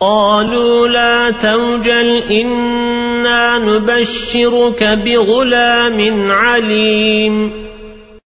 قالوا لا توجل إنا نبشرك بغلام عليم.